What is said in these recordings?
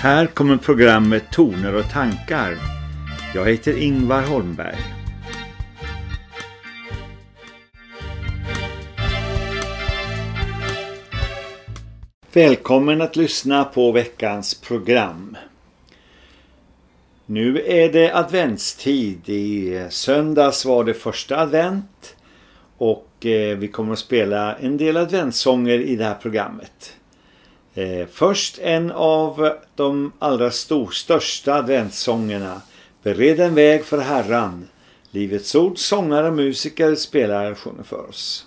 Här kommer programmet Toner och tankar. Jag heter Ingvar Holmberg. Välkommen att lyssna på veckans program. Nu är det adventstid. I söndags var det första advent och eh, vi kommer att spela en del adventssånger i det här programmet. Eh, först en av de allra stor, största adventssångerna. Bered en väg för Herran. Livets ord, sångare och musiker spelar och sjunger för oss.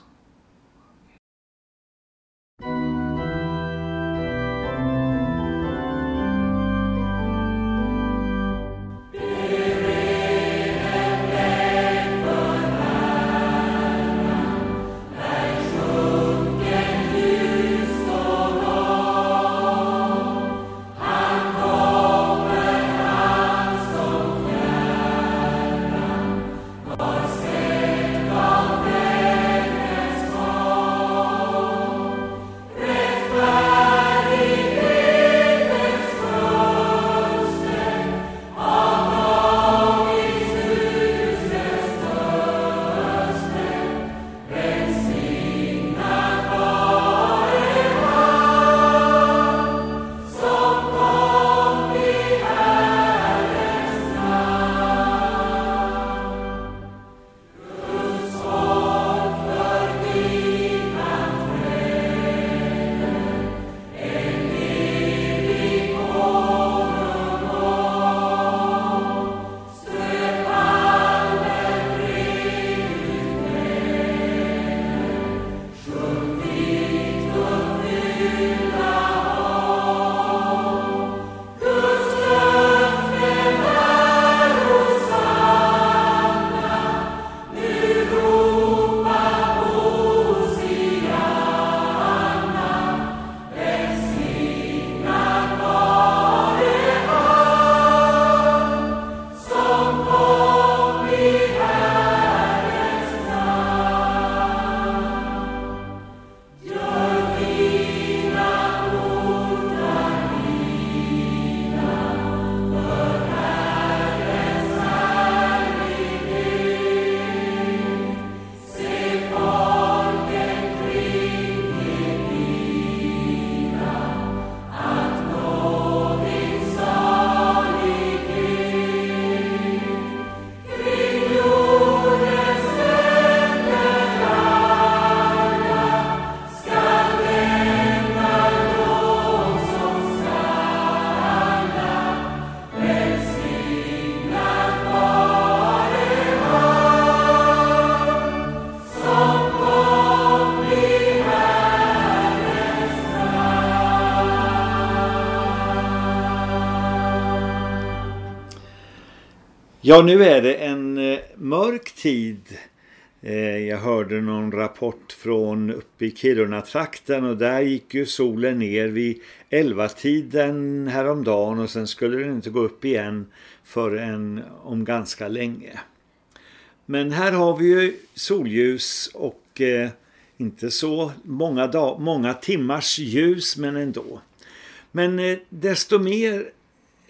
Ja, nu är det en eh, mörk tid. Eh, jag hörde någon rapport från uppe i Kiruna-trakten och där gick ju solen ner vid 11-tiden häromdagen och sen skulle den inte gå upp igen förrän om ganska länge. Men här har vi ju solljus och eh, inte så många, dag många timmars ljus men ändå. Men eh, desto mer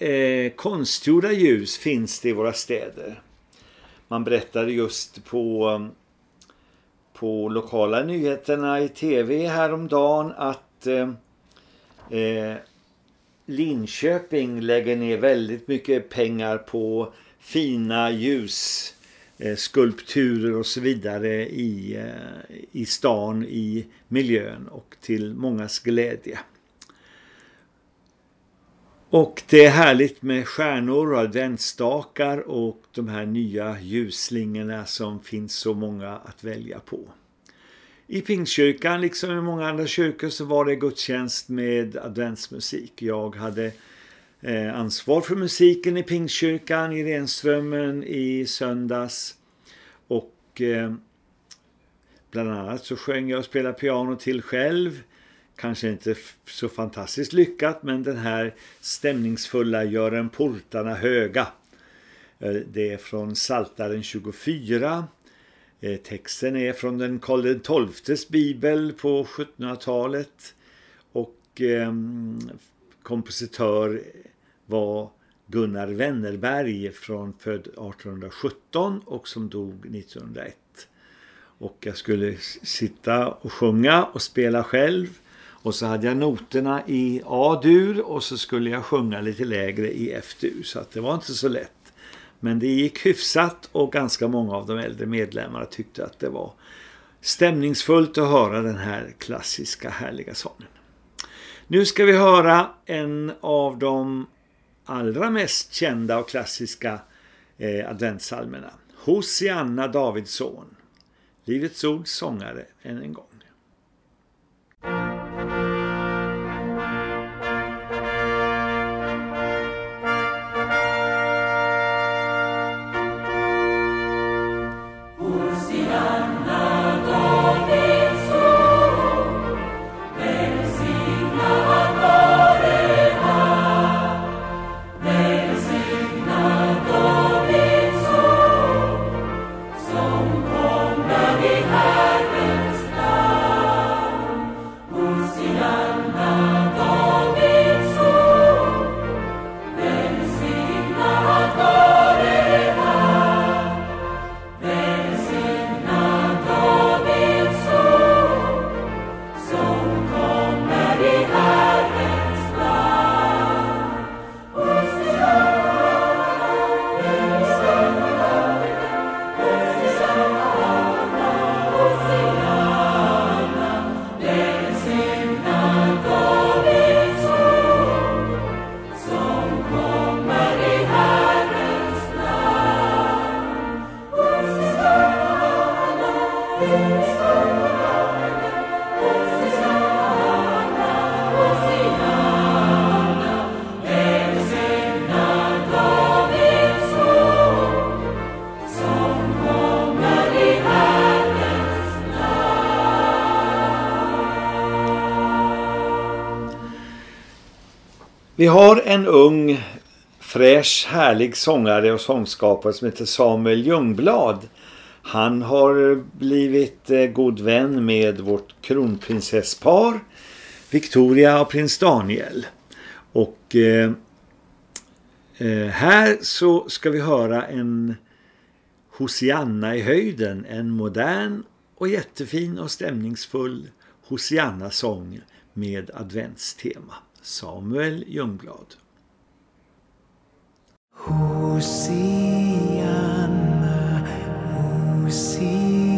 eh, konstgjorda ljus finns det i våra städer. Man berättade just på, på lokala nyheterna i tv häromdagen att eh, eh, Linköping lägger ner väldigt mycket pengar på fina ljus eh, skulpturer och så vidare i, eh, i stan, i miljön och till mångas glädje. Och det är härligt med stjärnor och adventstakar och de här nya ljusslingorna som finns så många att välja på. I Pingstkyrkan, liksom i många andra kyrkor, så var det gudstjänst med adventsmusik. Jag hade eh, ansvar för musiken i Pingstkyrkan i Renströmmen i söndags. Och eh, bland annat så sjöng jag och spelade piano till själv kanske inte så fantastiskt lyckat men den här stämningsfulla Gör en portarna höga. Eh, det är från Saltaren 24. Eh, texten är från den Karl XIIs bibel på 1700-talet och ehm, kompositör var Gunnar Wennerberg från född 1817 och som dog 1901. Och jag skulle sitta och sjunga och spela själv. Och så hade jag noterna i A-dur och så skulle jag sjunga lite lägre i F-dur. Så att det var inte så lätt. Men det gick hyfsat och ganska många av de äldre medlemmarna tyckte att det var stämningsfullt att höra den här klassiska härliga sången. Nu ska vi höra en av de allra mest kända och klassiska eh, adventsalmerna. Hosianna Davidsson. Livets ords sångare än en gång. Vi har en ung, fräsch, härlig sångare och sångskapare som heter Samuel Ljungblad. Han har blivit eh, god vän med vårt kronprinsesspar Victoria och prins Daniel. Och eh, eh, här så ska vi höra en Hosianna i höjden. En modern och jättefin och stämningsfull Hosianna-sång med adventstema. Samuel Ljungblad. Hosianna, Hosianna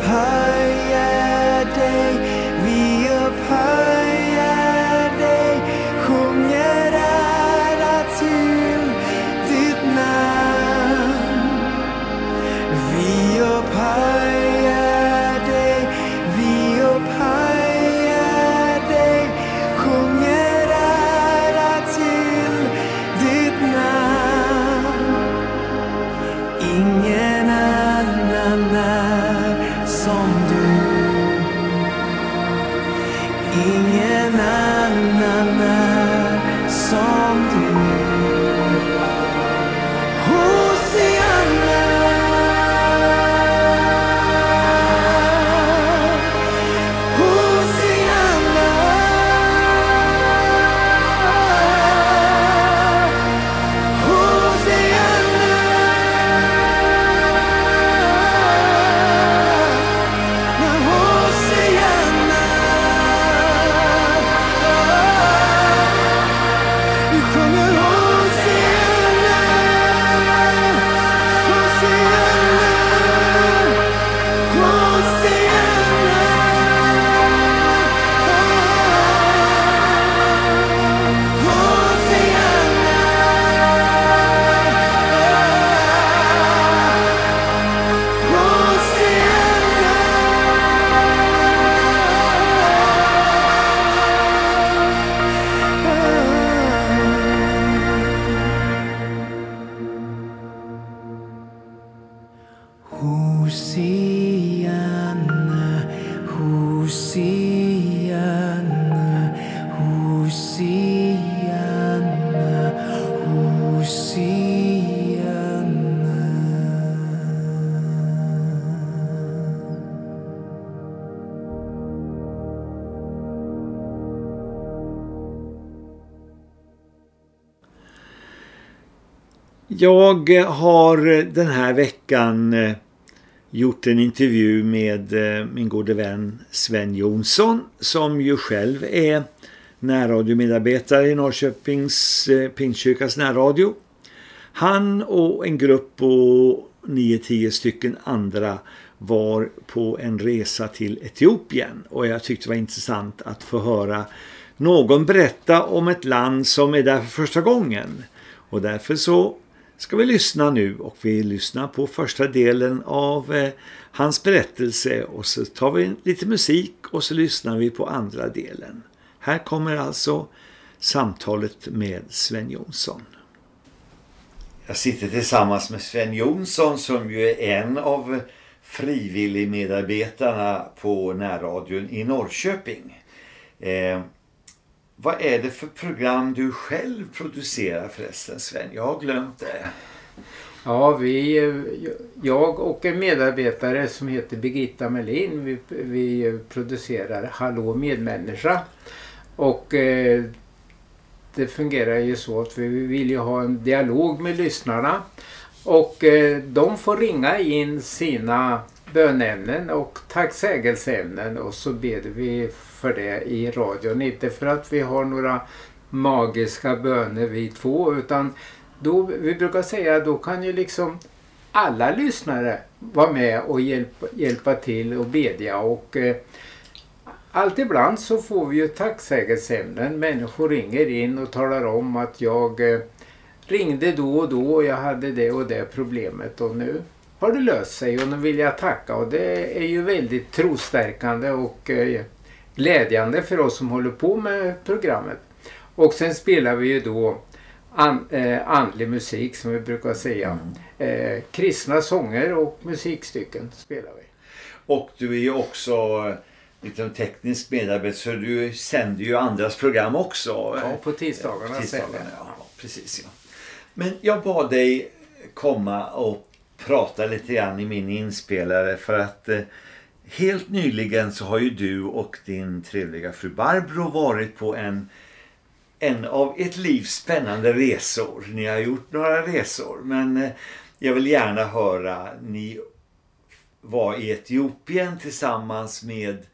Vi Jag har den här veckan eh, gjort en intervju med eh, min gode vän Sven Jonsson som ju själv är närradiomedarbetare i Norrköpings eh, Pingstkyrkas närradio. Han och en grupp på 9-10 stycken andra var på en resa till Etiopien och jag tyckte det var intressant att få höra någon berätta om ett land som är där för första gången. Och därför så ska vi lyssna nu och vi lyssnar på första delen av eh, hans berättelse och så tar vi lite musik och så lyssnar vi på andra delen. Här kommer alltså samtalet med Sven Jonsson. Jag sitter tillsammans med Sven Jonsson som ju är en av frivilligmedarbetarna på närradion i Norrköping. Eh, vad är det för program du själv producerar förresten Sven? Jag har glömt det. Ja, vi, jag och en medarbetare som heter Birgitta Melin, vi, vi producerar Hallå medmänniska. Och eh, det fungerar ju så att vi vill ju ha en dialog med lyssnarna. Och eh, de får ringa in sina bönämnen och tacksägelseämnen och så ber vi för det i radion. Inte för att vi har några magiska böner vi två utan då, vi brukar säga då kan ju liksom alla lyssnare vara med och hjälpa, hjälpa till och bedja och eh, allt ibland så får vi ju tacksägelseämnen. Människor ringer in och talar om att jag eh, ringde då och då och jag hade det och det problemet och nu har det löst sig och nu vill jag tacka och det är ju väldigt trostärkande och eh, glädjande för oss som håller på med programmet. Och sen spelar vi ju då an, eh, andlig musik som vi brukar säga. Mm. Eh, kristna sånger och musikstycken spelar vi. Och du är ju också lite teknisk medarbetare så du sänder ju andras program också. Ja, på tisdagarna. På tisdagarna ja. ja. Precis, ja. Men jag bad dig komma och prata lite grann i min inspelare för att eh, helt nyligen så har ju du och din trevliga fru Barbro varit på en en av ett livs spännande resor. Ni har gjort några resor men eh, jag vill gärna höra ni var i Etiopien tillsammans med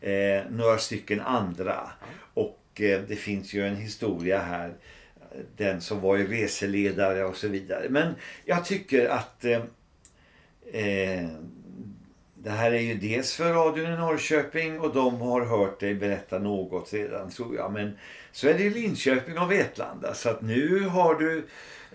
eh, några stycken andra. Och eh, det finns ju en historia här. Den som var ju reseledare och så vidare. Men jag tycker att eh, eh, det här är ju dels för radion i Norrköping och de har hört dig berätta något redan tror jag. Men så är det ju Linköping och Vetlanda så att nu har du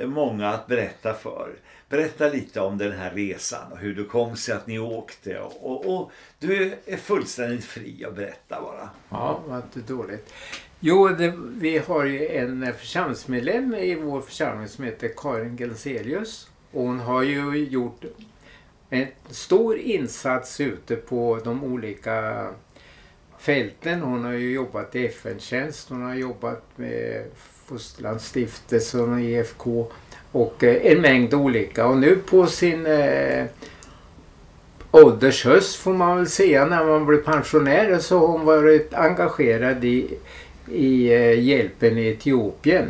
många att berätta för. Berätta lite om den här resan och hur det kom sig att ni åkte. Och, och, och du är fullständigt fri att berätta bara. Ja, vad inte dåligt. Jo, det, vi har ju en församlingsmedlem i vår församling som heter Karin Gelselius. Och hon har ju gjort en stor insats ute på de olika fälten. Hon har ju jobbat i FN-tjänst, hon har jobbat med Fosterlandsstiftelsen och IFK. och eh, en mängd olika. Och nu på sin eh, ålders höst får man väl säga när man blir pensionär så har hon varit engagerad i, i eh, hjälpen i Etiopien.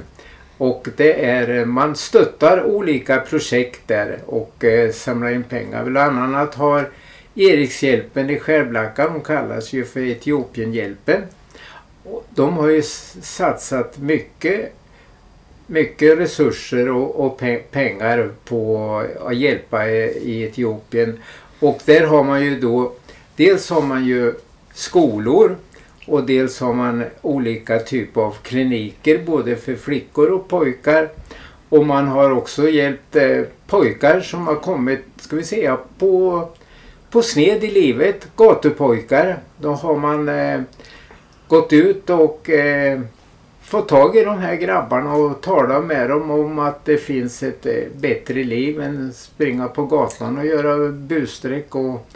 Och det är, eh, man stöttar olika projekt där och eh, samlar in pengar. Bland annat har Erikshjälpen i Skärblacka, de kallas ju för Etiopienhjälpen. De har ju satsat mycket, mycket resurser och, och pe pengar på att hjälpa eh, i Etiopien. Och där har man ju då, dels har man ju skolor och dels har man olika typer av kliniker både för flickor och pojkar. Och man har också hjälpt eh, pojkar som har kommit, ska vi säga, på, på sned i livet. Gatupojkar. Då har man eh, gått ut och eh, fått tag i de här grabbarna och talat med dem om att det finns ett eh, bättre liv än springa på gatan och göra busstreck och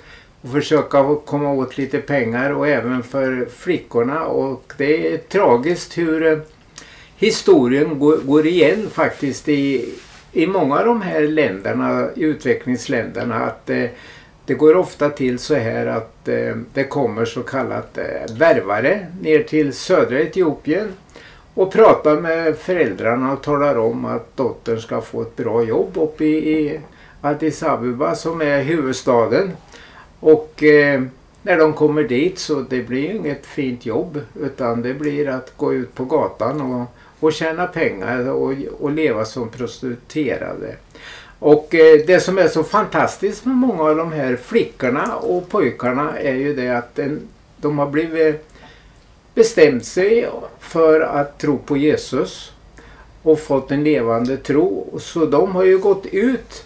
och försöka komma åt lite pengar och även för flickorna och det är tragiskt hur eh, historien går, går igen faktiskt i, i många av de här länderna, utvecklingsländerna att eh, det går ofta till så här att eh, det kommer så kallat eh, värvare ner till södra Etiopien och pratar med föräldrarna och talar om att dottern ska få ett bra jobb uppe i, i Addis Abeba som är huvudstaden. Och eh, när de kommer dit så det blir ju inget fint jobb utan det blir att gå ut på gatan och, och tjäna pengar och, och leva som prostituerade. Och eh, det som är så fantastiskt med många av de här flickorna och pojkarna är ju det att en, de har blivit bestämt sig för att tro på Jesus och fått en levande tro. Så de har ju gått ut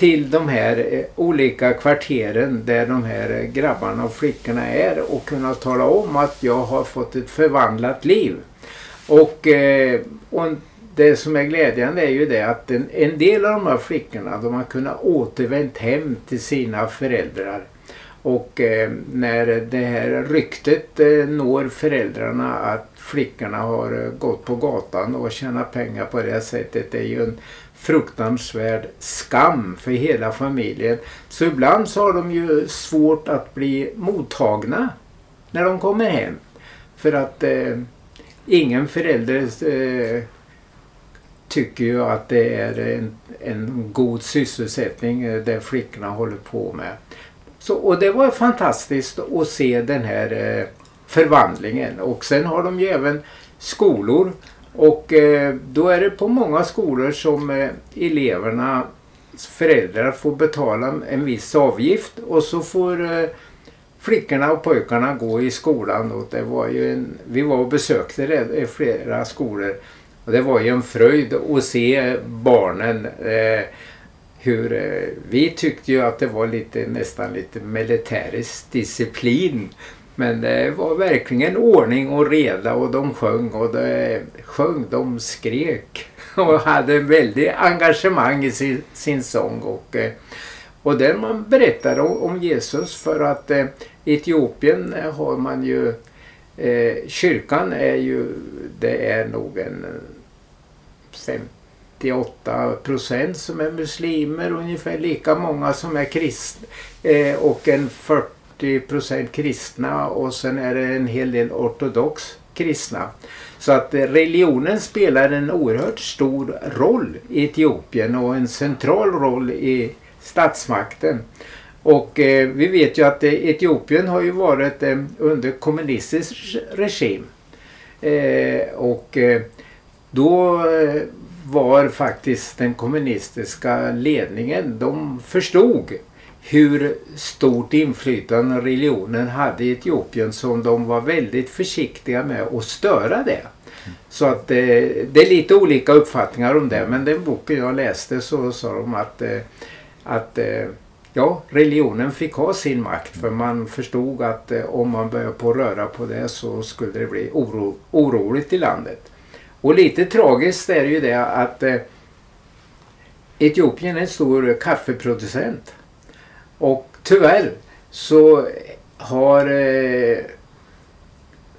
till de här eh, olika kvarteren där de här eh, grabbarna och flickorna är och kunna tala om att jag har fått ett förvandlat liv. Och, eh, och det som är glädjande är ju det att en, en del av de här flickorna de har kunnat återvänt hem till sina föräldrar. Och eh, när det här ryktet eh, når föräldrarna att flickorna har eh, gått på gatan och tjänat pengar på det sättet det är ju en fruktansvärd skam för hela familjen. Så ibland så har de ju svårt att bli mottagna när de kommer hem. För att eh, ingen förälder eh, tycker ju att det är en, en god sysselsättning eh, det flickorna håller på med. Så, och det var fantastiskt att se den här eh, förvandlingen. Och sen har de ju även skolor. Och eh, då är det på många skolor som eh, eleverna föräldrar får betala en viss avgift och så får eh, flickorna och pojkarna gå i skolan. Och det var ju en, vi var och besökte det, flera skolor. Och det var ju en fröjd att se barnen eh, hur eh, vi tyckte ju att det var lite nästan lite militärisk disciplin. Men det var verkligen ordning och reda och de sjöng och de sjöng, de skrek och hade väldigt engagemang i sin, sin sång. Och, eh, och där man berättar om, om Jesus för att eh, Etiopien har man ju eh, kyrkan är ju det är nog en eh, 58 procent som är muslimer, ungefär lika många som är kristna eh, och en 40 40 procent kristna och sen är det en hel del ortodox kristna. Så att eh, religionen spelar en oerhört stor roll i Etiopien och en central roll i statsmakten. Och eh, vi vet ju att eh, Etiopien har ju varit eh, under kommunistisk regim. Eh, och eh, då eh, var faktiskt den kommunistiska ledningen, de förstod hur stort inflytande religionen hade i Etiopien som de var väldigt försiktiga med att störa det. Så att det, eh, det är lite olika uppfattningar om det men den boken jag läste så sa de att, eh, att eh, ja, religionen fick ha sin makt för man förstod att eh, om man började på röra på det så skulle det bli oro, oroligt i landet. Och lite tragiskt är det ju det att eh, Etiopien är en stor kaffeproducent. Och tyvärr så har eh,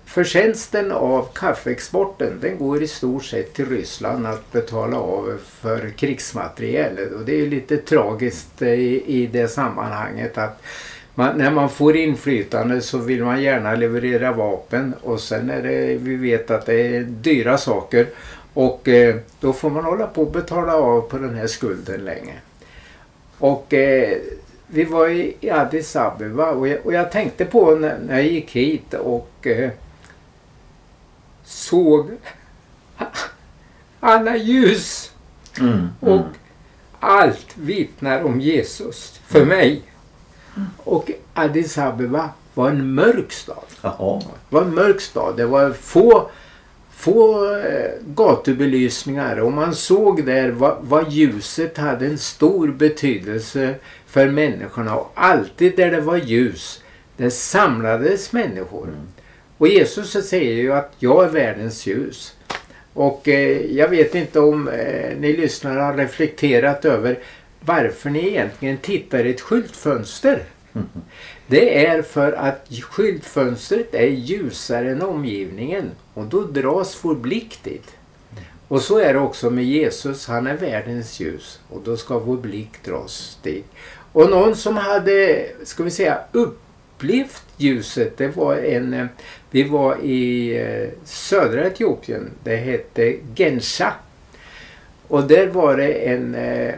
förtjänsten av kaffeexporten den går i stort sett till Ryssland att betala av för krigsmateriel. Och det är lite tragiskt eh, i, i det sammanhanget att man, när man får inflytande så vill man gärna leverera vapen och sen är det, vi vet att det är dyra saker och eh, då får man hålla på att betala av på den här skulden länge. Och eh, vi var i Addis Abeba och jag, och jag tänkte på när, när, jag gick hit och eh, såg alla ljus mm, mm. och allt vittnar om Jesus för mig. Och Addis Abeba var en mörk stad. Jaha. Det var en mörk stad. Det var få, få eh, gatubelysningar och man såg där vad, vad, ljuset hade en stor betydelse för människorna. Och alltid där det var ljus, där samlades människor. Mm. Och Jesus säger ju att jag är världens ljus. Och eh, jag vet inte om eh, ni lyssnare har reflekterat över varför ni egentligen tittar i ett skyltfönster. Mm. Det är för att skyltfönstret är ljusare än omgivningen och då dras vår blick dit. Och så är det också med Jesus, han är världens ljus och då ska vår blick dras dit. Och någon som hade, ska vi säga, upplevt ljuset, det var en eh, Vi var i eh, södra Etiopien. Det hette Gensha. Och där var det en, eh,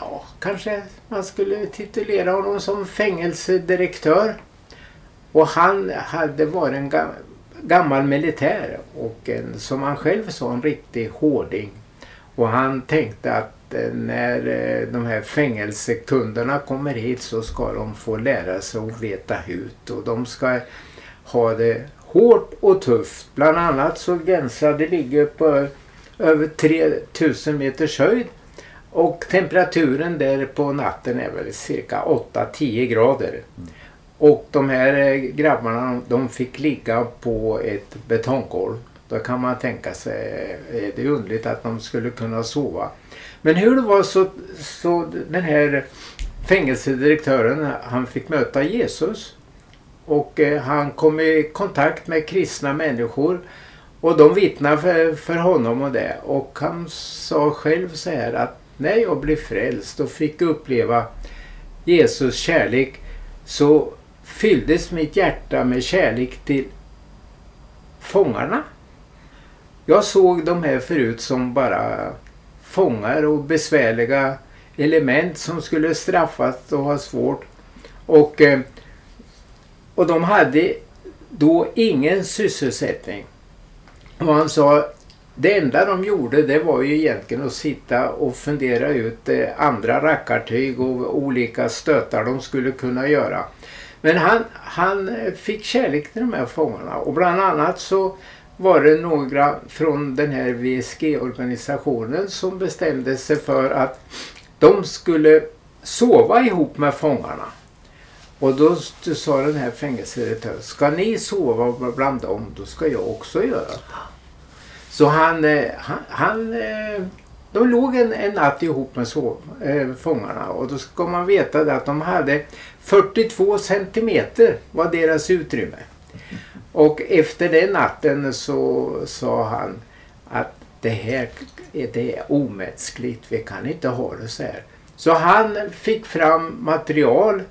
ja kanske man skulle titulera honom som fängelsedirektör. Och han hade varit en gam gammal militär och en, som han själv sa, en riktig hårding. Och han tänkte att eh, när eh, de här fängelsekunderna kommer hit så ska de få lära sig att veta hut och de ska ha det hårt och tufft. Bland annat så gränsade det ligger på över 3000 meters höjd och temperaturen där på natten är väl cirka 8-10 grader. Och de här eh, grabbarna de fick ligga på ett betonggolv. Då kan man tänka sig, eh, är det underligt att de skulle kunna sova? Men hur det var så, så den här fängelsedirektören han fick möta Jesus. Och eh, han kom i kontakt med kristna människor. Och de vittnade för, för honom och det. Och han sa själv så här att när jag blev frälst och fick uppleva Jesus kärlek så fylldes mitt hjärta med kärlek till fångarna. Jag såg de här förut som bara fångar och besvärliga element som skulle straffas och ha svårt. Och, eh, och de hade då ingen sysselsättning. Och han sa det enda de gjorde det var ju egentligen att sitta och fundera ut eh, andra rackartyg och olika stötar de skulle kunna göra. Men han, han eh, fick kärlek till de här fångarna och bland annat så var det några från den här VSG-organisationen som bestämde sig för att de skulle sova ihop med fångarna. Och då sa den här fängelsedirektören, ska ni sova bland dem, då ska jag också göra. Så han, eh, han, han eh, de låg en, en natt ihop med sov, äh, fångarna och då ska man veta det att de hade 42 centimeter var deras utrymme. Och efter den natten så sa han att det här det är omänskligt, vi kan inte ha det så här. Så han fick fram material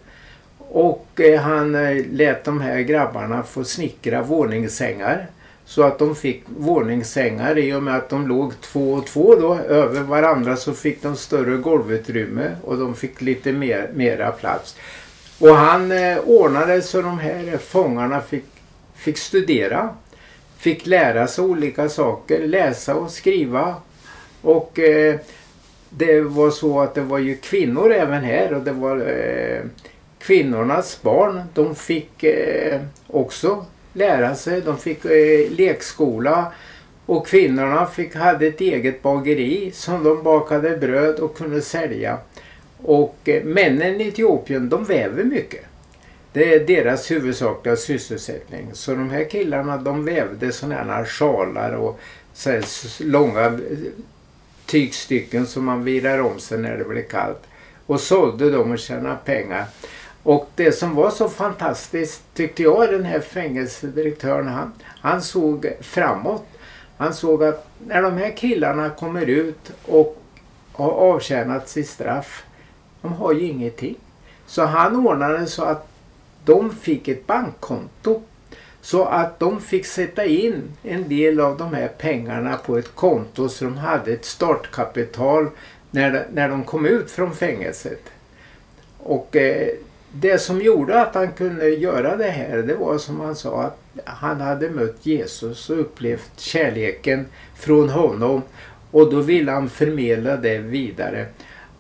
och han lät de här grabbarna få snickra våningssängar. Så att de fick våningssängar i och med att de låg två och två då över varandra så fick de större golvutrymme och de fick lite mer, mera plats. Och han eh, ordnade så de här fångarna fick, fick studera. Fick lära sig olika saker, läsa och skriva. Och eh, det var så att det var ju kvinnor även här och det var eh, kvinnornas barn. De fick eh, också lära sig. De fick eh, lekskola och kvinnorna fick, hade ett eget bageri som de bakade bröd och kunde sälja. Och eh, männen i Etiopien de väver mycket. Det är deras huvudsakliga sysselsättning. Så de här killarna de vävde sådana här sjalar och så här långa eh, tygstycken som man virar om sig när det blir kallt. Och sålde dem och tjänade pengar. Och det som var så fantastiskt tyckte jag den här fängelsedirektören han, han såg framåt. Han såg att när de här killarna kommer ut och har avtjänat sitt straff. De har ju ingenting. Så han ordnade så att de fick ett bankkonto. Så att de fick sätta in en del av de här pengarna på ett konto så de hade ett startkapital när, när de kom ut från fängelset. Och eh, det som gjorde att han kunde göra det här det var som han sa att han hade mött Jesus och upplevt kärleken från honom. Och då ville han förmedla det vidare.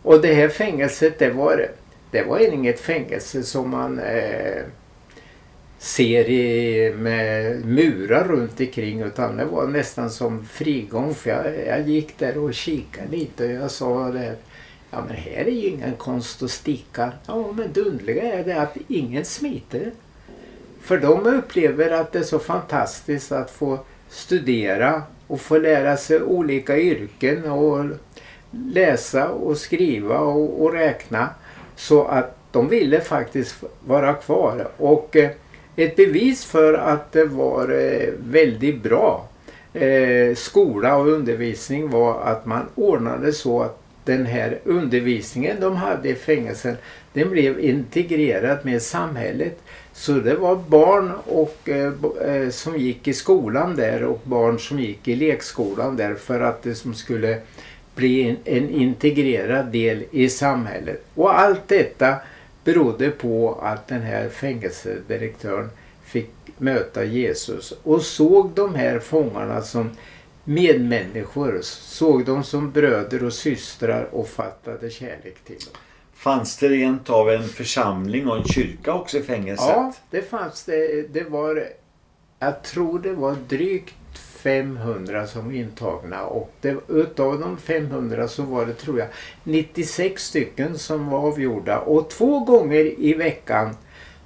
Och det här fängelset det var, det var inget fängelse som man eh, ser i, med murar runt omkring utan det var nästan som frigång. För jag, jag gick där och kikade lite och jag sa det Ja men här är ju ingen konst att sticka. Ja men det underliga är det att ingen smiter. För de upplever att det är så fantastiskt att få studera och få lära sig olika yrken och läsa och skriva och, och räkna. Så att de ville faktiskt vara kvar. Och eh, ett bevis för att det var eh, väldigt bra eh, skola och undervisning var att man ordnade så att den här undervisningen de hade i fängelsen den blev integrerad med samhället. Så det var barn och, eh, eh, som gick i skolan där och barn som gick i lekskolan där för att det som skulle bli en, en integrerad del i samhället. Och allt detta berodde på att den här fängelsedirektören fick möta Jesus och såg de här fångarna som medmänniskor, såg dem som bröder och systrar och fattade kärlek till dem. Fanns det rent av en församling och en kyrka också i fängelset? Ja, det fanns det. Det var, jag tror det var drygt 500 som var intagna och det, utav de 500 så var det tror jag 96 stycken som var avgjorda och två gånger i veckan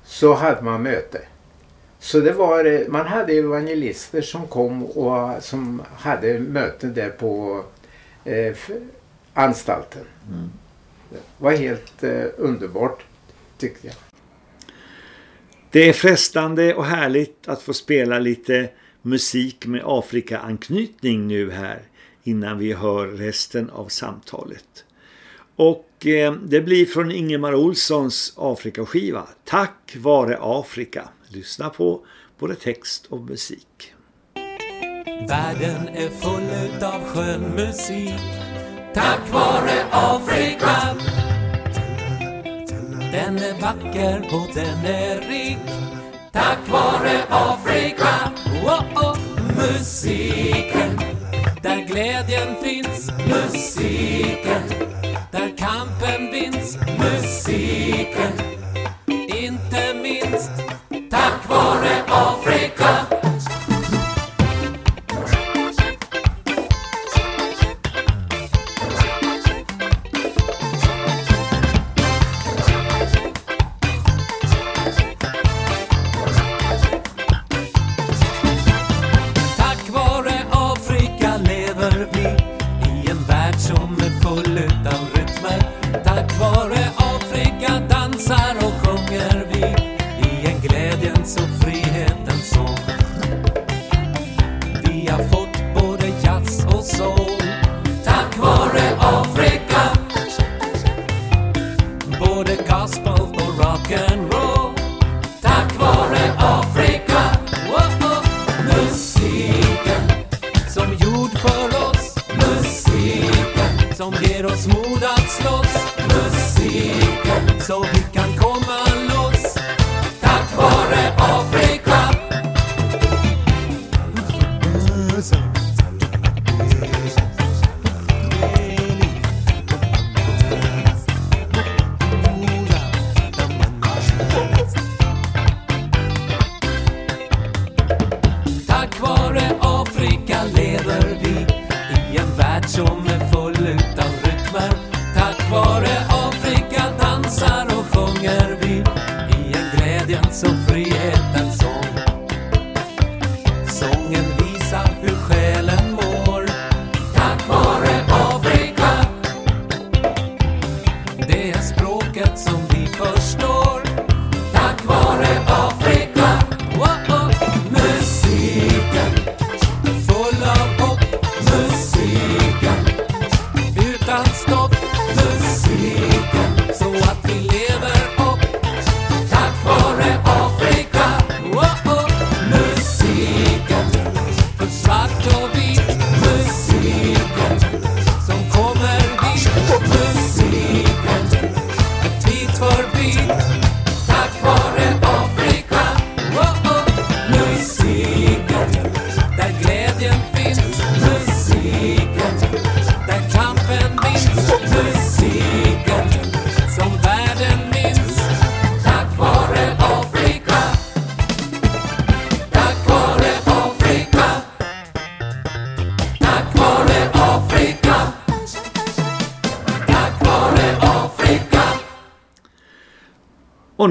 så hade man möte. Så det var, eh, man hade evangelister som kom och som hade möten där på eh, anstalten. Mm. Det var helt eh, underbart tyckte jag. Det är frestande och härligt att få spela lite musik med Afrika-anknytning nu här innan vi hör resten av samtalet. Och eh, det blir från Ingemar Olssons Afrikaskiva. Tack vare Afrika. Lyssna på både text och musik. Världen är full utav skön musik. Tack vare Afrika. Den är vacker och den är rik. Tack vare Afrika. Oh, oh. Musiken. Där glädjen finns. Musiken. Där kampen vinns. Musiken.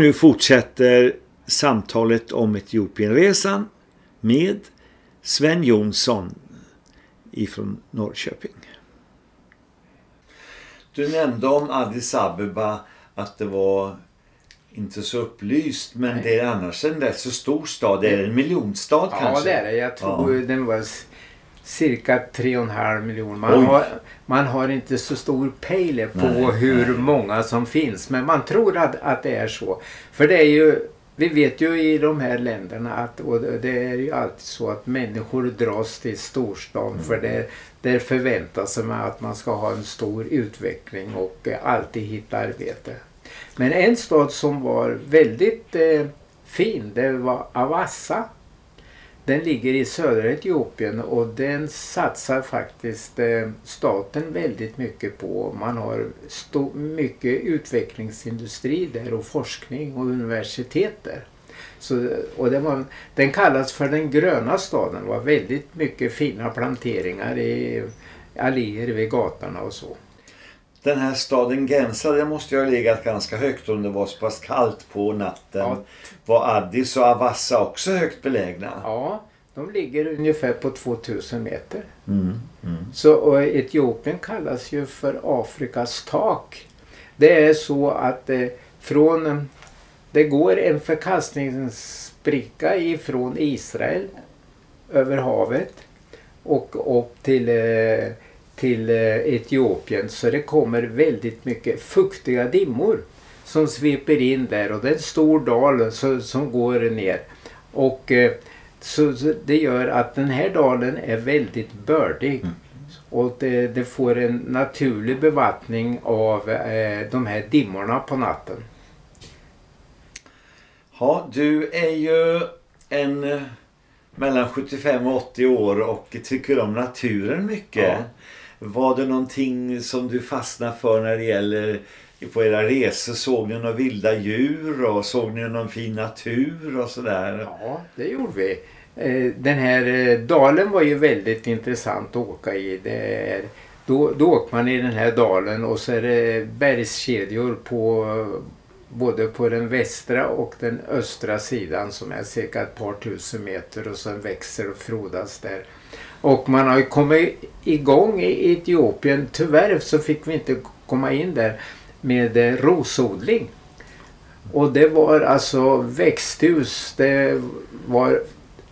Nu fortsätter samtalet om Etiopienresan med Sven Jonsson ifrån Norrköping. Du nämnde om Addis Abeba att det var inte så upplyst men Nej. det är annars en rätt så stor stad. Det är en miljonstad Ja, kanske? det är det. Jag tror Ja. den var cirka 3,5 miljoner. Man har, man har inte så stor pejle på Nej, hur nej. många som finns. Men man tror att, att det är så. För det är ju vi vet ju i de här länderna att och det är ju alltid så att människor dras till storstan för det, där förväntas man att man ska ha en stor utveckling och alltid hitta arbete. Men en stad som var väldigt eh, fin det var Avassa. Den ligger i södra Etiopien och den satsar faktiskt eh, staten väldigt mycket på. Man har mycket utvecklingsindustri där och forskning och universitet där. Så, och den, var, den kallas för den gröna staden. Det var väldigt mycket fina planteringar i alléer vid gatorna och så. Den här staden Gensa, den måste ju ha legat ganska högt om det var så pass kallt på natten. Ja. Var Addis och Avassa också högt belägna? Ja, de ligger ungefär på 2000 meter. Mm. Mm. Så, och Etiopien kallas ju för Afrikas tak. Det är så att eh, från, det går en förkastningsspricka ifrån Israel över havet och upp till, eh, till eh, Etiopien. Så det kommer väldigt mycket fuktiga dimmor som sveper in där och det är en stor dal så, som går ner. Och eh, så, så det gör att den här dalen är väldigt bördig. Och det, det får en naturlig bevattning av eh, de här dimmorna på natten. Ja, du är ju en mellan 75 och 80 år och tycker om naturen mycket. Ja. Var det någonting som du fastnade för när det gäller på era resor? Såg ni några vilda djur och såg ni någon fin natur och sådär? Ja, det gjorde vi. Eh, den här eh, dalen var ju väldigt intressant att åka i. Det är, då, då åker man i den här dalen och så är det bergskedjor på både på den västra och den östra sidan som är cirka ett par tusen meter och sen växer och frodas där. Och man har ju kommit igång i Etiopien. Tyvärr så fick vi inte komma in där med eh, rosodling. Och det var alltså växthus. Det var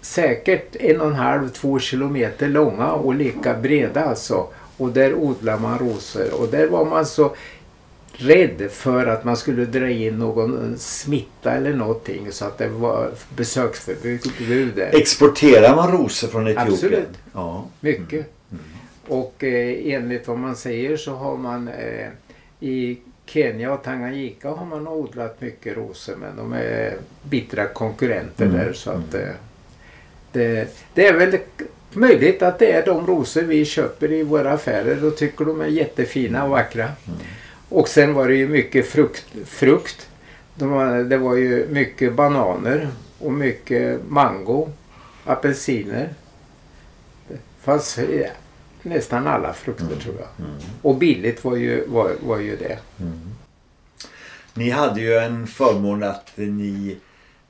säkert en och en halv, två kilometer långa och lika breda alltså. Och där odlar man rosor. Och där var man så rädd för att man skulle dra in någon smitta eller någonting så att det var besöksförbud där. Exporterar man rosor från Etiopien? Absolut. Ja. Mycket. Och eh, enligt vad man säger så har man eh, i Kenya och Tanganyika har man odlat mycket rosor men de är bittra konkurrenter Mm. där så att eh, det, det är väl möjligt att det är de rosor vi köper i våra affärer och tycker de är jättefina och vackra. Och sen var det ju mycket frukt. frukt. De det var ju mycket bananer och mycket mango, apelsiner. Det fanns eh, nästan alla frukter tror jag. Och billigt var ju, var, var ju det. Ni hade ju en förmån att ni,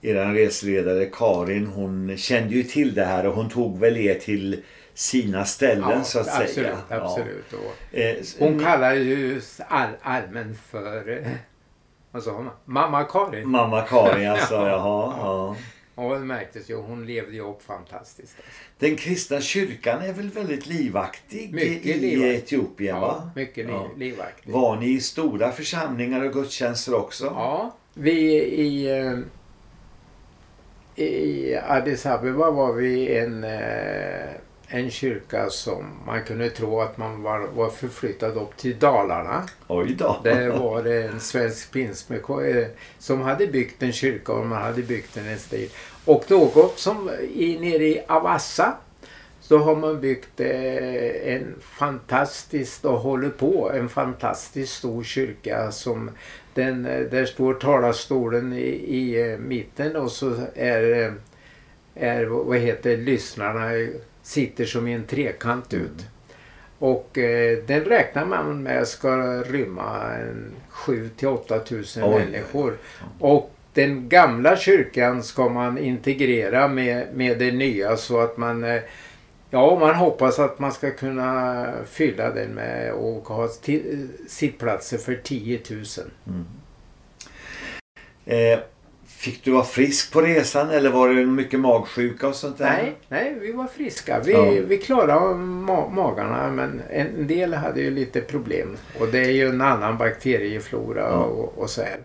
er resledare Karin, hon kände ju till det här och hon tog väl er till sina ställen så att absolut, säga. absolut. Och Ja. Eh, hon kallar ju all, allmän för, eh, vad sa hon? Mamma Karin. Mamma Karin alltså, Ja. jaha. Ja. Och det märktes ju, hon levde ju upp fantastiskt. Alltså. Den kristna kyrkan är väl väldigt livaktig Mycket i livaktig. Etiopien Ja, va? mycket liv, Ja. livaktigt. Var ni i stora församlingar och gudstjänster också? Ja, vi i, eh, i Addis Abeba var vi en, en kyrka som man kunde tro att man var, var förflyttad upp till Dalarna. Oj då. Det var en svensk pinsmission eh, som hade byggt en kyrka och man hade byggt den en stil. Och något som i, nere i Avassa så har man byggt eh, en fantastisk och håller på en fantastiskt stor kyrka som den, eh, där står talarstolen i, i mitten och så är, är vad heter lyssnarna sitter som i en trekant ut. Och eh, den räknar man med ska rymma en 7 till 8 tusen Oj. människor. Och den gamla kyrkan ska man integrera med, med det nya så att man eh, Ja, man hoppas att man ska kunna fylla den med och ha sittplatser för 10 000. Eh, fick du vara frisk på resan eller var det mycket magsjuka och sånt där? Nej, nej, vi var friska. Vi, Ja. vi klarade ma- magarna men en del hade ju lite problem. Och det är ju en annan bakterieflora Ja. och, och så här.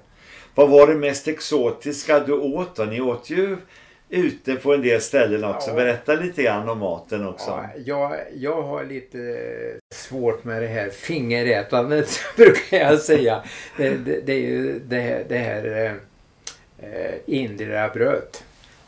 Vad var det mest exotiska du åt då? Ni åt ju ute på en del ställen också. Ja. Berätta lite grann om maten också. Ja, jag, jag har lite svårt med det här fingerätandet brukar jag säga. Det, det, det är ju det här, det här eh, indirabröd.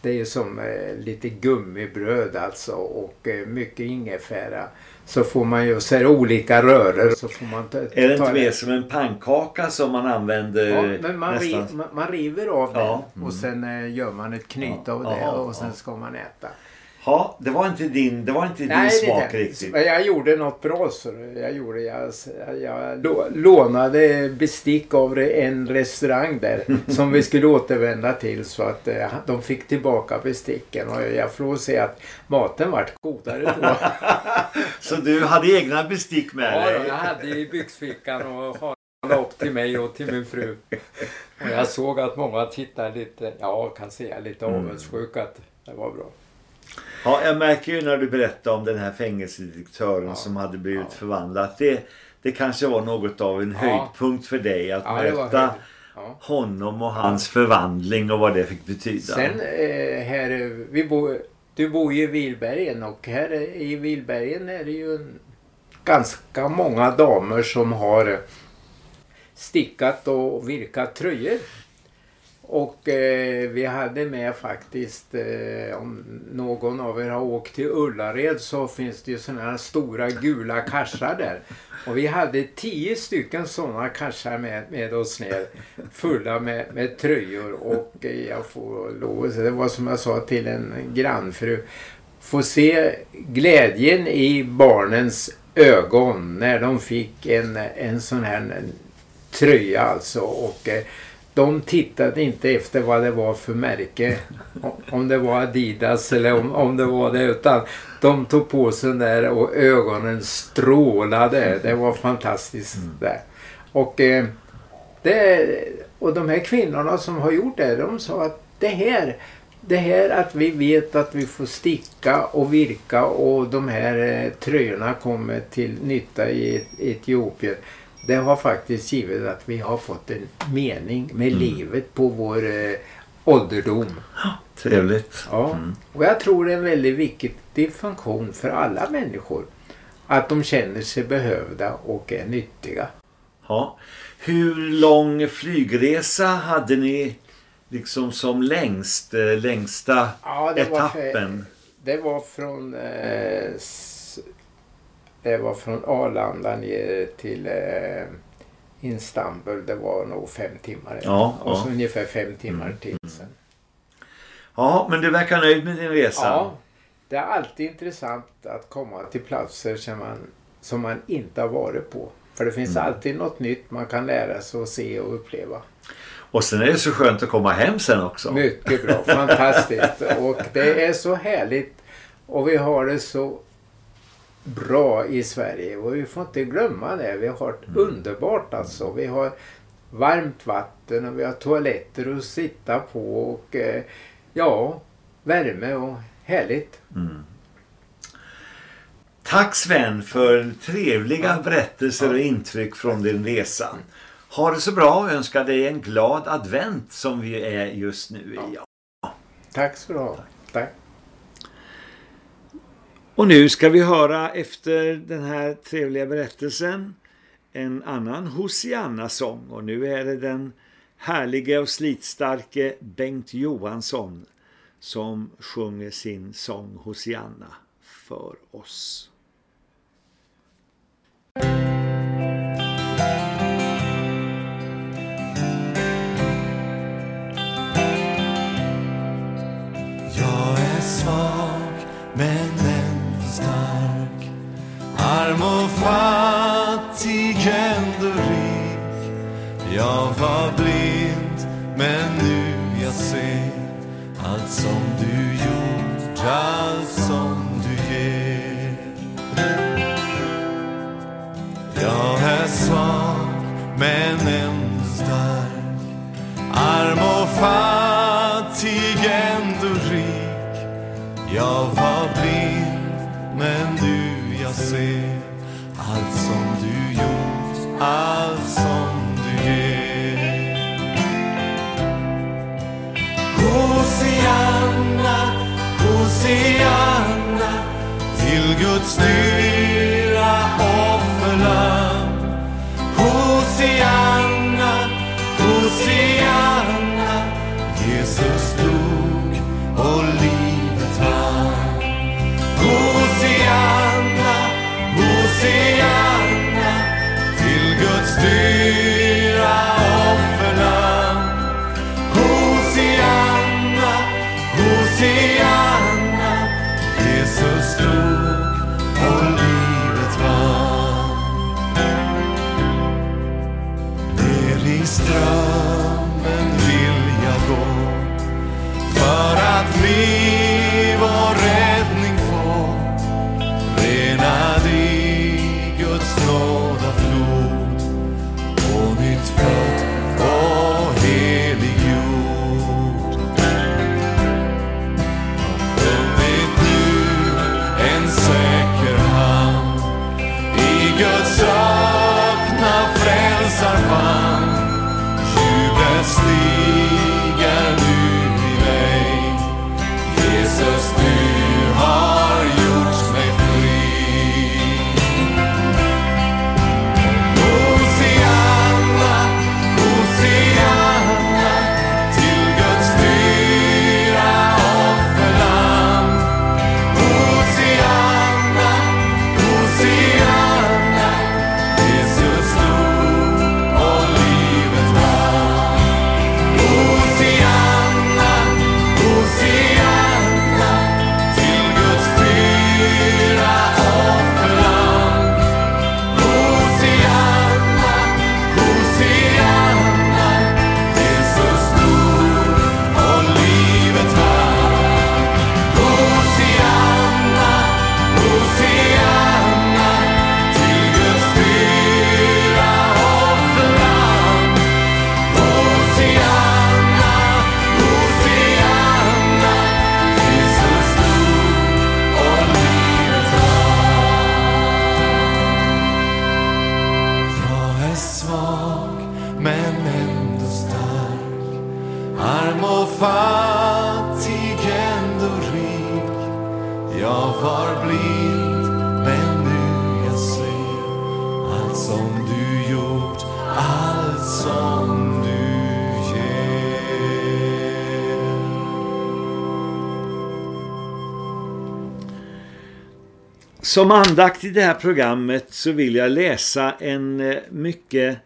Det är ju som eh, lite gummibröd alltså och eh, mycket ingefära. Så får man ju, så är det olika röror. Så får man ta, Är det inte mer som en pannkaka som man använder Ja, men man, riv, man, man river av den Ja, mm. och sen eh, gör man ett knyt Ja, av det ja, och sen ska man äta. Ja, det var inte din, det var inte din det smak det. riktigt. Men jag gjorde något bra. Så jag, gjorde, jag, jag lå- lånade bestick av en restaurang där som vi skulle återvända till så att eh, de fick tillbaka besticken. Och jag får säga att maten vart godare då. Så du hade egna bestick med ja, dig? jag hade i byxfickan och halade upp till mig och till min fru. Och jag såg att många tittade lite, ja kan säga lite Mm. avundsjuka att det var bra. Ja, jag märker ju när du berättar om den här fängelsedirektören Ja. som hade blivit Ja. förvandlad. Det, det kanske var något av en Ja. höjdpunkt för dig att Ja. Ja. honom och hans förvandling och vad det fick betyda. Sen eh, här, eh, vi bor, du bor ju i Vilbergen och här i Vilbergen är det ju en, ganska många damer som har eh, stickat och virkat tröjor. Och eh, vi hade med faktiskt, eh, om någon av er har åkt till Ullared så finns det ju sådana här stora gula kassar där. Och vi hade tio stycken sådana kassar med, med oss ner. Fulla med, med tröjor och eh, jag får lov att säga, det var som jag sa till en grannfru. Få se glädjen i barnens ögon när de fick en, en sån här en tröja alltså. Och eh, de tittade inte efter vad det var för märke. Om det var Adidas eller om, om det var det. Utan de tog på sig den där och ögonen strålade. Det var fantastiskt där. Och, eh, det, och de här kvinnorna som har gjort det, de sa att det här det här att vi vet att vi får sticka och virka och de här eh, tröjorna kommer till nytta i Et- Etiopien. Det har faktiskt givit att vi har fått en mening med livet på vår eh, ålderdom. Trevligt. Ja. Och jag tror det är en väldigt viktig funktion för alla människor. Att de känner sig behövda och är nyttiga. Ja. Hur lång flygresa hade ni liksom som längst, eh, längsta Ja, det var för- etappen? Det var från eh, det var från Arlanda ner till eh, Istanbul. Det var nog fem timmar. Ja, och så ja. Mm. ungefär fem timmar till sen. Ja, men du verkar nöjd med din resa. Ja, det är alltid intressant att komma till platser som man, som man inte har varit på. För det finns Mm. alltid något nytt man kan lära sig och se och uppleva. Och sen är det så skönt att komma hem sen också. Mycket bra, fantastiskt. Och det är så härligt och vi har det så bra i Sverige och vi får inte glömma det. Vi har det underbart alltså. Vi har varmt vatten och vi har toaletter att sitta på och eh, ja, värme och härligt. Tack Sven för trevliga berättelser och intryck från din resa. Ha det så bra och önskar dig en glad advent som vi är just nu i. Tack ska du ha. Tack. Och nu ska vi höra efter den här trevliga berättelsen en annan Hosianna-sång och nu är det den härliga och slitstarke Bengt Johansson som sjunger sin sång Hosianna för oss. Arm och fattig ändå rik. Jag var blind men nu jag ser Allt som du gjort, allt som du ger. Jag är svag men ändå stark. Arm och fattig ändå rik. Jag var se allt som du gjort, allt som du ger. Hosianna, Hosianna, till Guds styrning Som andakt i det här programmet så vill jag läsa en eh, mycket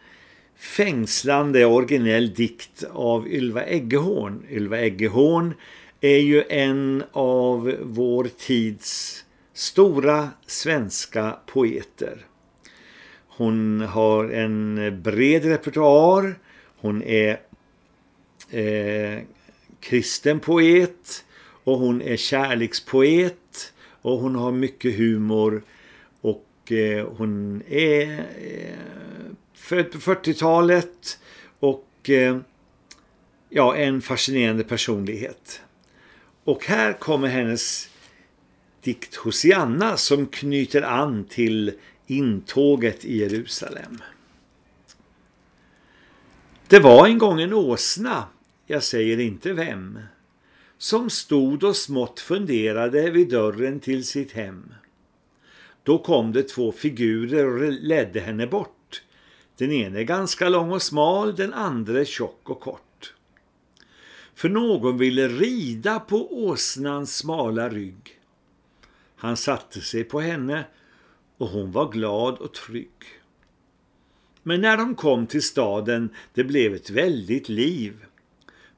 fängslande originell dikt av Ylva Eggehorn. Ylva Eggehorn är ju en av vår tids stora svenska poeter. Hon har en bred repertoar. Hon är eh, kristen poet och hon är kärlekspoet och hon har mycket humor och eh, hon är eh, född på 40-talet och eh, ja, en fascinerande personlighet. Och här kommer hennes dikt Hosianna som knyter an till intåget i Jerusalem. Det var en gång en åsna, jag säger inte vem, som stod och smått funderade vid dörren till sitt hem. Då kom det två figurer och ledde henne bort. Den ene ganska lång och smal, den andra tjock och kort. För någon ville rida på åsnans smala rygg. Han satte sig på henne och hon var glad och trygg. Men när de kom till staden det blev ett väldigt liv.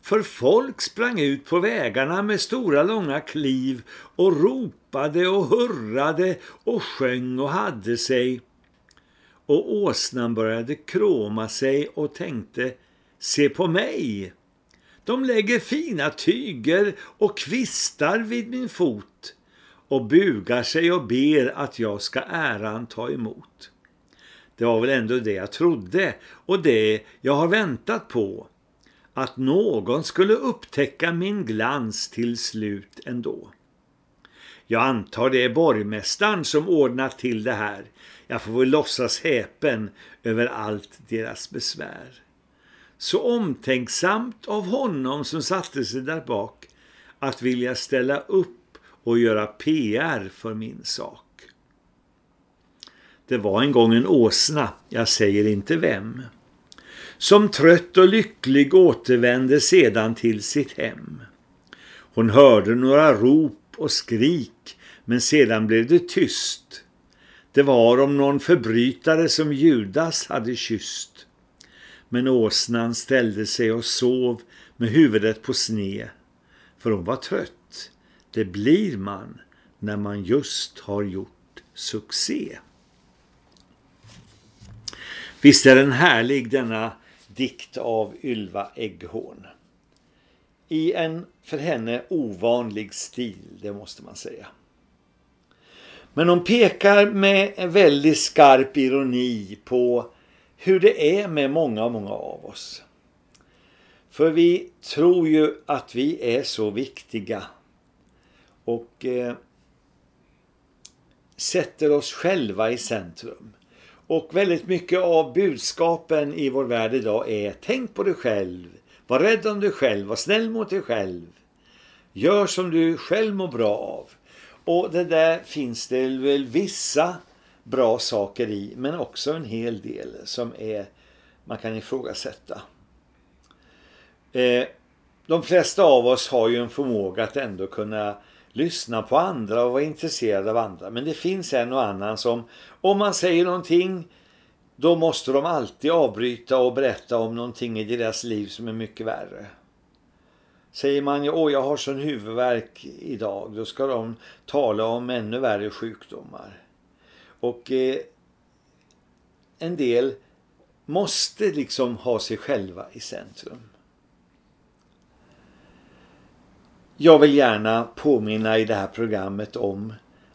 För folk sprang ut på vägarna med stora långa kliv och ropade och hurrade och sjöng och hade sig. Och åsnan började kråma sig och tänkte, se på mig. De lägger fina tyger och kvistar vid min fot och bugar sig och ber att jag ska äran ta emot. Det var väl ändå det jag trodde och det jag har väntat på. Att någon skulle upptäcka min glans till slut ändå. Jag antar det är borgmästaren som ordnat till det här. Jag får väl låtsas häpen över allt deras besvär. Så omtänksamt av honom som satte sig där bak att vilja ställa upp och göra PR för min sak. Det var en gång en åsna, jag säger inte vem. Som trött och lycklig återvände sedan till sitt hem. Hon hörde några rop och skrik, men sedan blev det tyst. Det var om någon förbrytare som Judas hade kysst. Men åsnan ställde sig och sov med huvudet på sne, för hon var trött. Det blir man när man just har gjort succé. Visst är den härlig denna dikt av Ylva Egghorn. I en för henne ovanlig stil, det måste man säga. Men hon pekar med en väldigt skarp ironi på hur det är med många, många av oss. För vi tror ju att vi är så viktiga och eh, sätter oss själva i centrum. Och väldigt mycket av budskapen i vår värld idag är tänk på dig själv, var rädd om dig själv, var snäll mot dig själv. Gör som du själv mår bra av. Och det där finns det väl vissa bra saker i men också en hel del som är man kan ifrågasätta. Eh, de flesta av oss har ju en förmåga att ändå kunna lyssna på andra och vara intresserad av andra. Men det finns en och annan som om man säger någonting då måste de alltid avbryta och berätta om någonting i deras liv som är mycket värre. Säger man åh jag har sån huvudvärk idag då ska de tala om ännu värre sjukdomar. Och eh, en del måste liksom ha sig själva i centrum. Jag vill gärna påminna i det här programmet om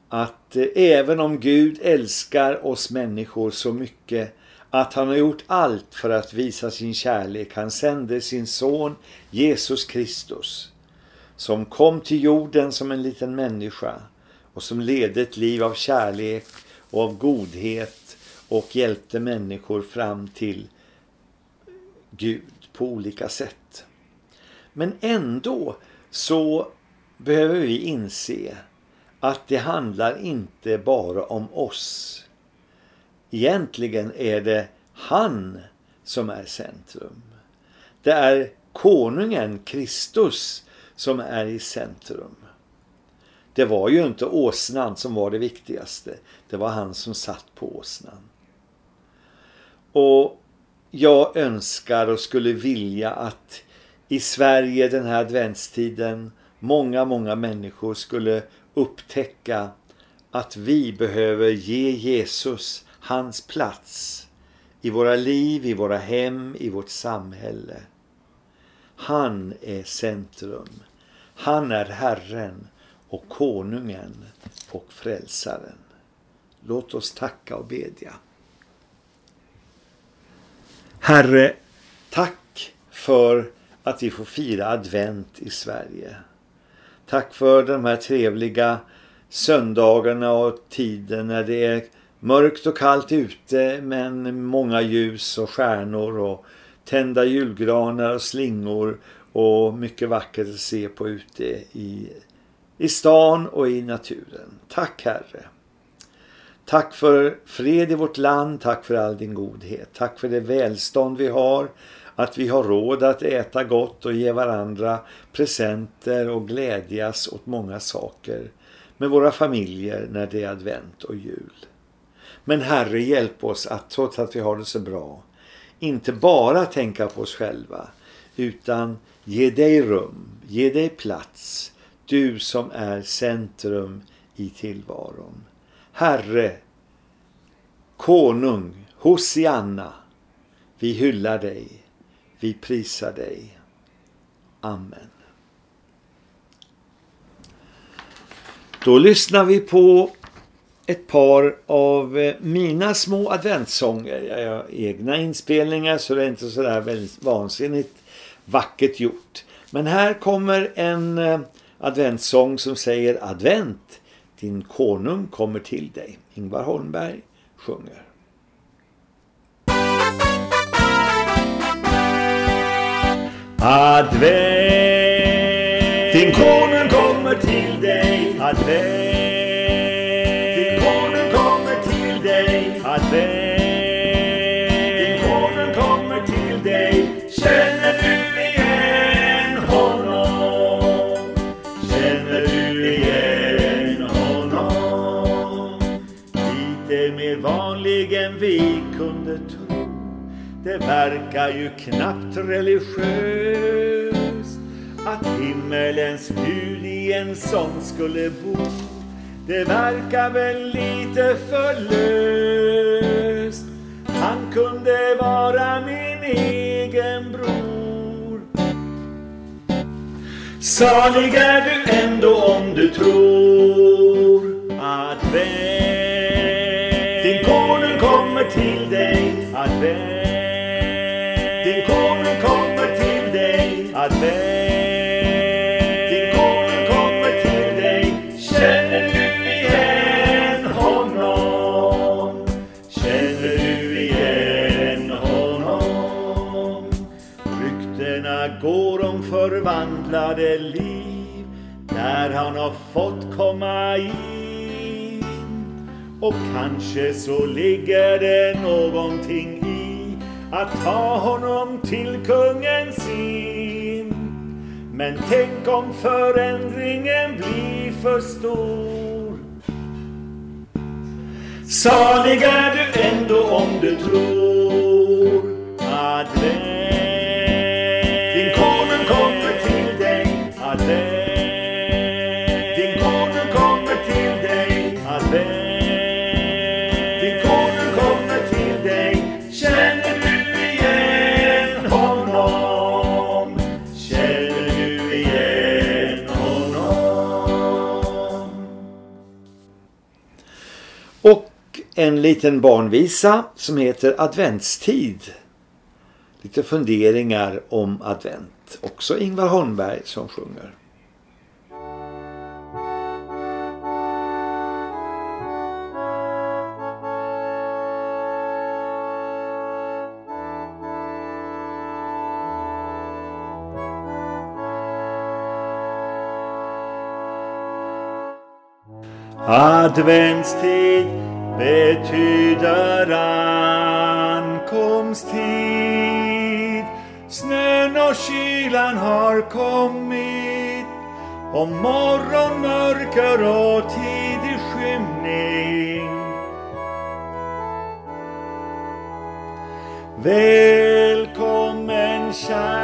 att eh, även om Gud älskar oss människor så mycket att han har gjort allt för att visa sin kärlek. Han sände sin son Jesus Kristus som kom till jorden som en liten människa och som ledde ett liv av kärlek och av godhet och hjälpte människor fram till Gud på olika sätt. Men ändå så behöver vi inse att det handlar inte bara om oss. Egentligen är det han som är centrum. Det är konungen Kristus som är i centrum. Det var ju inte åsnan som var det viktigaste. Det var han som satt på åsnan. Och jag önskar och skulle vilja att i Sverige den här adventstiden många, många människor skulle upptäcka att vi behöver ge Jesus hans plats i våra liv, i våra hem, i vårt samhälle. Han är centrum. Han är Herren och konungen och frälsaren. Låt oss tacka och bedja. Herre, tack för att vi får fira advent i Sverige. Tack för de här trevliga söndagarna och tiden när det är mörkt och kallt ute men många ljus och stjärnor och tända julgranar och slingor och mycket vackert att se på ute i, i stan och i naturen. Tack Herre. Tack för fred i vårt land, tack för all din godhet. Tack för det välstånd vi har, att vi har råd att äta gott och ge varandra presenter och glädjas åt många saker med våra familjer när det är advent och jul. Men Herre hjälp oss att trots att vi har det så bra inte bara tänka på oss själva utan ge dig rum, ge dig plats, du som är centrum i tillvaron. Herre, konung, Hosianna, vi hyllar dig, vi prisar dig. Amen. Då lyssnar vi på ett par av eh, mina små adventssånger. Jag har egna inspelningar så det är inte sådär väldigt vansinnigt vackert gjort. Men här kommer en eh, adventssång som säger advent, din konung kommer till dig. Ingvar Holmberg sjunger. Advent. din konung kommer till dig. Advent. din konung kommer till dig. Advent. Finkonen kommer till dig. Känner du igen honom? Känner du igen honom? Lite mer vanlig än vi kunde tro. Det verkar ju knappt religiös att himmelens Gud i en sån skulle bo. Det verkar väl lite för löst. Han kunde vara min egen bror. Salig är du ändå om du tror att väl Din konung kommer till dig advent. Förvandlade liv där han har fått komma in. Och kanske så ligger det någonting i att ta honom till kungen sin. Men tänk om förändringen blir för stor. Salig är du ändå om du tror en liten barnvisa som heter Adventstid. Lite funderingar om advent. Också Ingvar Holmberg som sjunger. Adventstid betyder ankomsttid. Snön och kylan har kommit och morgonmörker och tidig skymning. Välkommen kära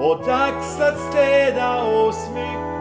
Od tak sad ste da osmeh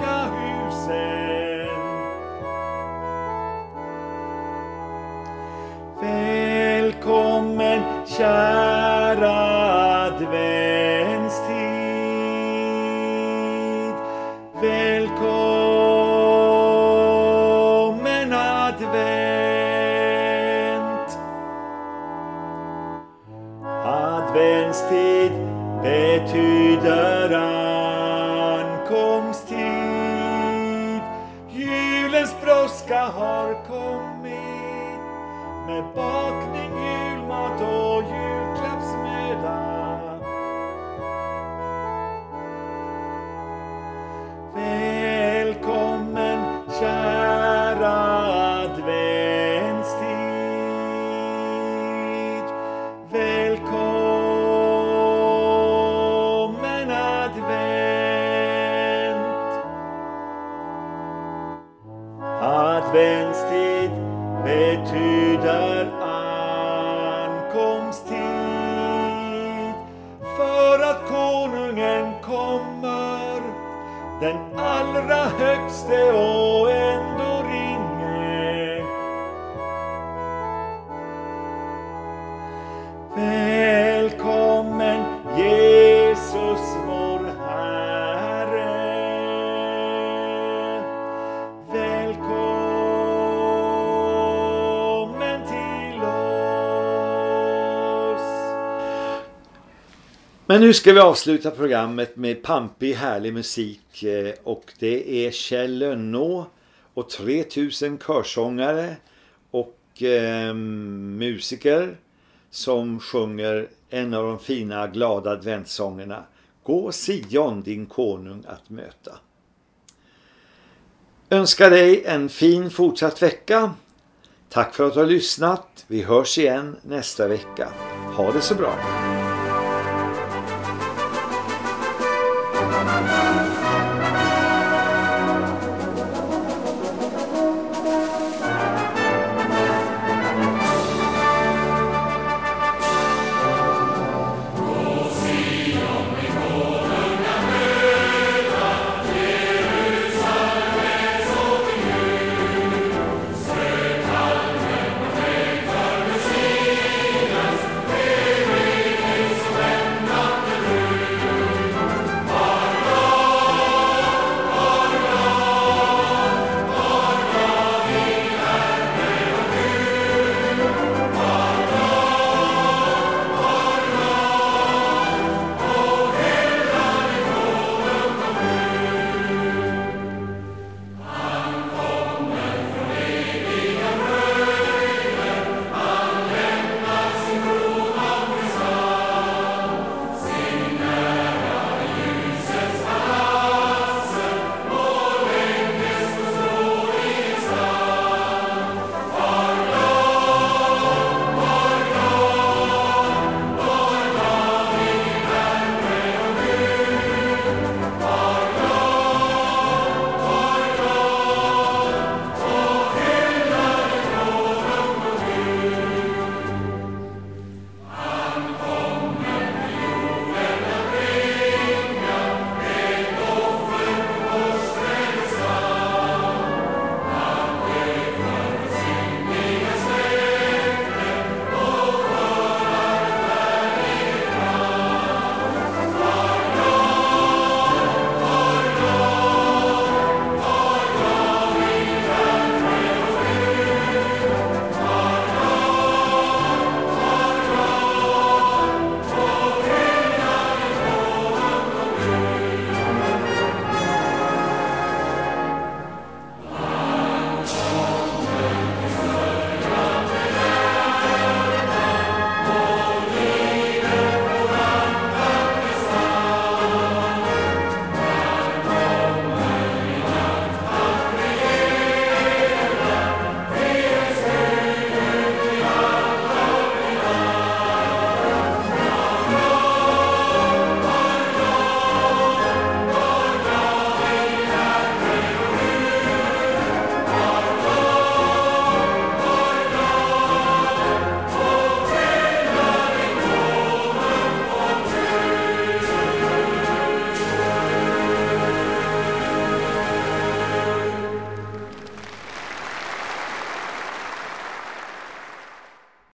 Välkommen Jesus vår Herre. Välkommen till oss. Men nu ska vi avsluta programmet med pampig härlig musik eh, och det är Kjell Lönnå och 3000 körsångare och eh, musiker som sjunger en av de fina glada adventssångerna Gå Sion din konung att möta. Önskar dig en fin fortsatt vecka. Tack för att du har lyssnat. Vi hörs igen nästa vecka. Ha det så bra.